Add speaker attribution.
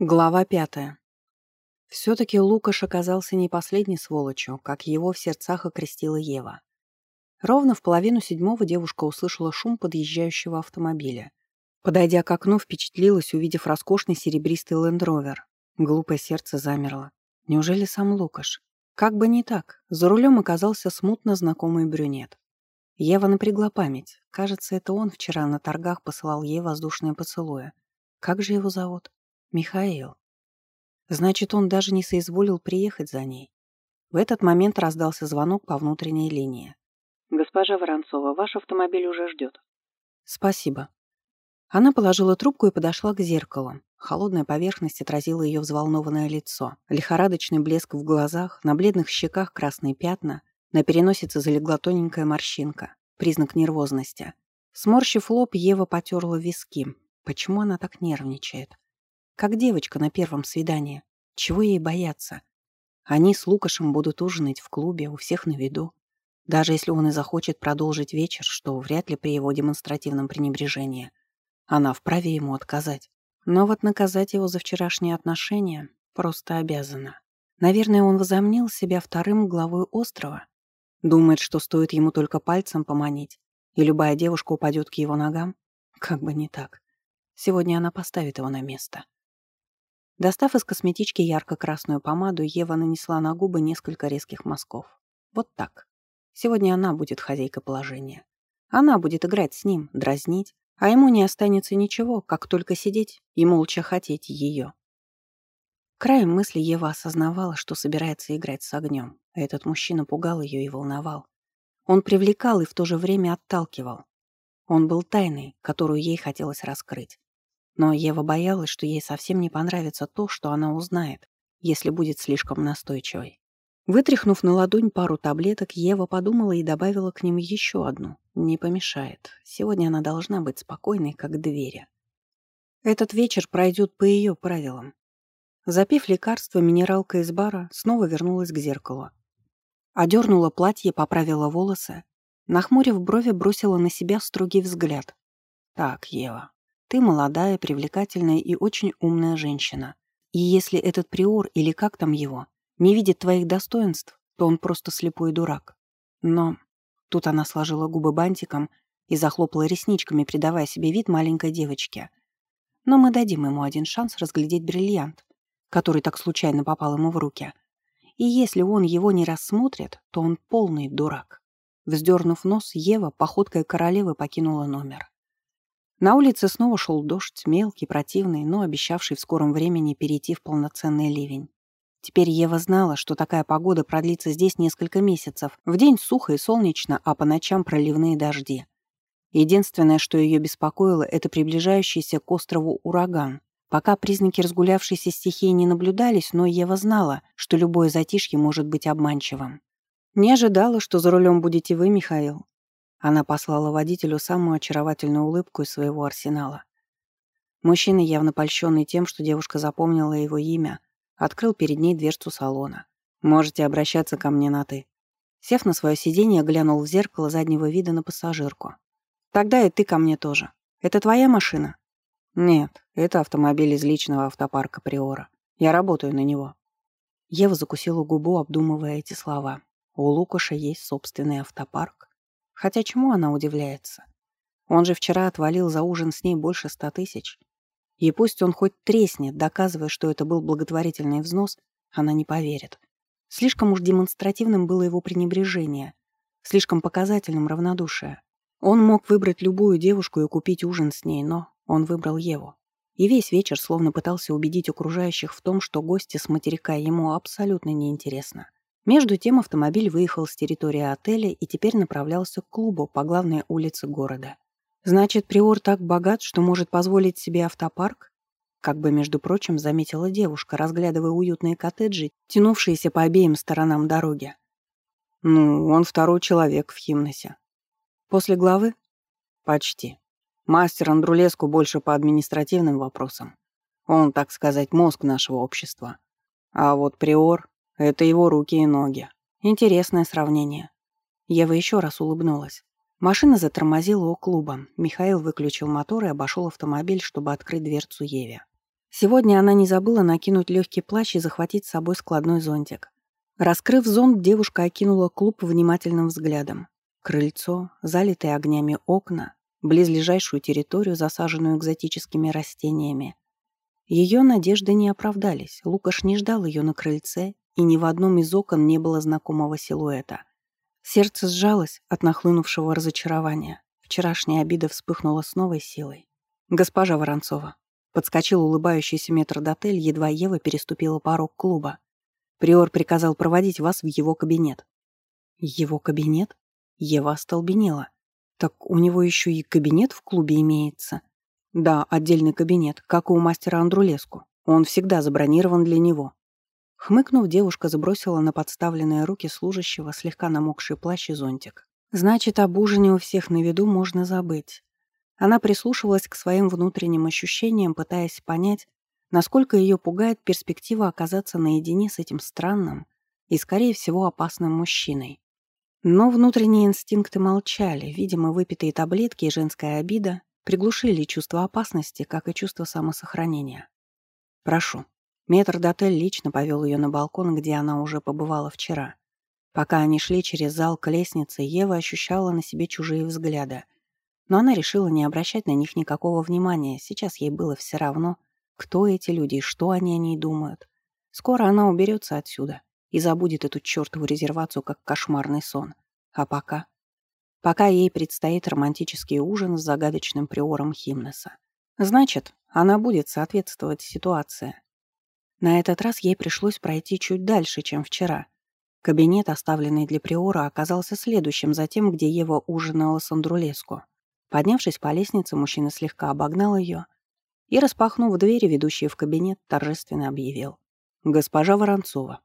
Speaker 1: Глава пятая. Все-таки Лукаш оказался не последней сволочью, как его в сердцах окрестила Ева. Ровно в половину седьмого девушка услышала шум подъезжающего автомобиля. Подойдя к окну, впечатлилась, увидев роскошный серебристый лендровер. Глупое сердце замерло. Неужели сам Лукаш? Как бы не так, за рулем оказался смутно знакомый брюнет. Ева напрягла память. Кажется, это он вчера на торгах посылал ей воздушные поцелуи. Как же его зовут? Михаил. Значит, он даже не соизволил приехать за ней. В этот момент раздался звонок по внутренней линии. «Госпожа Воронцова, ваш автомобиль уже ждет». «Спасибо». Она положила трубку и подошла к зеркалу. Холодная поверхность отразила ее взволнованное лицо. Лихорадочный блеск в глазах, на бледных щеках красные пятна, на переносице залегла тоненькая морщинка, признак нервозности. Сморщив лоб, Ева потерла виски. Почему она так нервничает? Как девочка на первом свидании. Чего ей бояться? Они с Лукашем будут ужинать в клубе, у всех на виду. Даже если он и захочет продолжить вечер, что вряд ли при его демонстративном пренебрежении. Она вправе ему отказать. Но вот наказать его за вчерашние отношения просто обязана. Наверное, он возомнил себя вторым главой острова. Думает, что стоит ему только пальцем поманить, и любая девушка упадет к его ногам. Как бы не так. Сегодня она поставит его на место. Достав из косметички ярко-красную помаду, Ева нанесла на губы несколько резких мазков. Вот так. Сегодня она будет хозяйкой положения. Она будет играть с ним, дразнить, а ему не останется ничего, как только сидеть и молча хотеть ее. Краем мысли Ева осознавала, что собирается играть с огнем. Этот мужчина пугал ее и волновал. Он привлекал и в то же время отталкивал. Он был тайной, которую ей хотелось раскрыть. Но Ева боялась, что ей совсем не понравится то, что она узнает, если будет слишком настойчивой. Вытряхнув на ладонь пару таблеток, Ева подумала и добавила к ним еще одну. Не помешает. Сегодня она должна быть спокойной, как двери. Этот вечер пройдет по ее правилам. Запив лекарство, минералка из бара снова вернулась к зеркалу. Одернула платье, поправила волосы. Нахмурив брови, бросила на себя строгий взгляд. «Так, Ева, ты молодая, привлекательная и очень умная женщина. И если этот приор, или как там его, не видит твоих достоинств, то он просто слепой дурак. Но... Тут она сложила губы бантиком и захлопала ресничками, придавая себе вид маленькой девочки. Но мы дадим ему один шанс разглядеть бриллиант, который так случайно попал ему в руки. И если он его не рассмотрит, то он полный дурак. Вздернув нос, Ева походкой королевы покинула номер. На улице снова шел дождь, мелкий, противный, но обещавший в скором времени перейти в полноценный ливень. Теперь Ева знала, что такая погода продлится здесь несколько месяцев. В день сухо и солнечно, а по ночам проливные дожди. Единственное, что ее беспокоило, это приближающийся к острову ураган. Пока признаки разгулявшейся стихии не наблюдались, но Ева знала, что любое затишье может быть обманчивым. «Не ожидала, что за рулем будете вы, Михаил», она послала водителю самую очаровательную улыбку из своего арсенала. Мужчина, явно польщенный тем, что девушка запомнила его имя, открыл перед ней дверцу салона. «Можете обращаться ко мне на «ты». Сев на свое сиденье, глянул в зеркало заднего вида на пассажирку. «Тогда и ты ко мне тоже. Это твоя машина?» «Нет, это автомобиль из личного автопарка Приора. Я работаю на него». Ева закусила губу, обдумывая эти слова. У Лукаша есть собственный автопарк. Хотя чему она удивляется? Он же вчера отвалил за ужин с ней больше ста тысяч. И пусть он хоть треснет, доказывая, что это был благотворительный взнос, она не поверит. Слишком уж демонстративным было его пренебрежение, слишком показательным равнодушие. Он мог выбрать любую девушку и купить ужин с ней, но он выбрал Еву. И весь вечер словно пытался убедить окружающих в том, что гости с материка ему абсолютно неинтересно. Между тем автомобиль выехал с территории отеля и теперь направлялся к клубу по главной улице города. Значит, Приор так богат, что может позволить себе автопарк? Как бы, между прочим, заметила девушка, разглядывая уютные коттеджи, тянувшиеся по обеим сторонам дороги. Ну, он второй человек в Химносе. После главы? Почти. Мастер Андрулеску больше по административным вопросам. Он, так сказать, мозг нашего общества. А вот Приор это его руки и ноги. Интересное сравнение. Ева еще раз улыбнулась. Машина затормозила у клуба. Михаил выключил мотор и обошел автомобиль, чтобы открыть дверцу Еве. Сегодня она не забыла накинуть легкий плащ и захватить с собой складной зонтик. Раскрыв зонт, девушка окинула клуб внимательным взглядом. Крыльцо, залитые огнями окна, близлежащую территорию, засаженную экзотическими растениями. Ее надежды не оправдались. Лукаш не ждал ее на крыльце, и ни в одном из окон не было знакомого силуэта. Сердце сжалось от нахлынувшего разочарования. Вчерашняя обида вспыхнула с новой силой. «Госпожа Воронцова», — подскочил улыбающийся метрдотель, едва Ева переступила порог клуба. «Приор приказал проводить вас в его кабинет». «Его кабинет?» Ева остолбенела. «Так у него еще и кабинет в клубе имеется?» «Да, отдельный кабинет, как и у мастера Андрулеску. Он всегда забронирован для него». Хмыкнув, девушка забросила на подставленные руки служащего слегка намокший плащ и зонтик. «Значит, об ужине у всех на виду можно забыть». Она прислушивалась к своим внутренним ощущениям, пытаясь понять, насколько ее пугает перспектива оказаться наедине с этим странным и, скорее всего, опасным мужчиной. Но внутренние инстинкты молчали, видимо, выпитые таблетки и женская обида приглушили чувство опасности, как и чувство самосохранения. «Прошу». Метр-дотель лично повел ее на балкон, где она уже побывала вчера. Пока они шли через зал к лестнице, Ева ощущала на себе чужие взгляды. Но она решила не обращать на них никакого внимания, сейчас ей было все равно, кто эти люди и что они о ней думают. Скоро она уберется отсюда и забудет эту чертову резервацию как кошмарный сон. А пока... Пока ей предстоит романтический ужин с загадочным приором Химнеса. Значит, она будет соответствовать ситуации. На этот раз ей пришлось пройти чуть дальше, чем вчера. Кабинет, оставленный для приора, оказался следующим за тем, где Ева ужинала с Андрулеску. Поднявшись по лестнице, мужчина слегка обогнал ее и, распахнув двери, ведущие в кабинет, торжественно объявил. «Госпожа Воронцова,